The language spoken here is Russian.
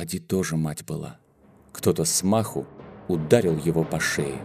Поди тоже мать была. Кто-то смаху ударил его по шее.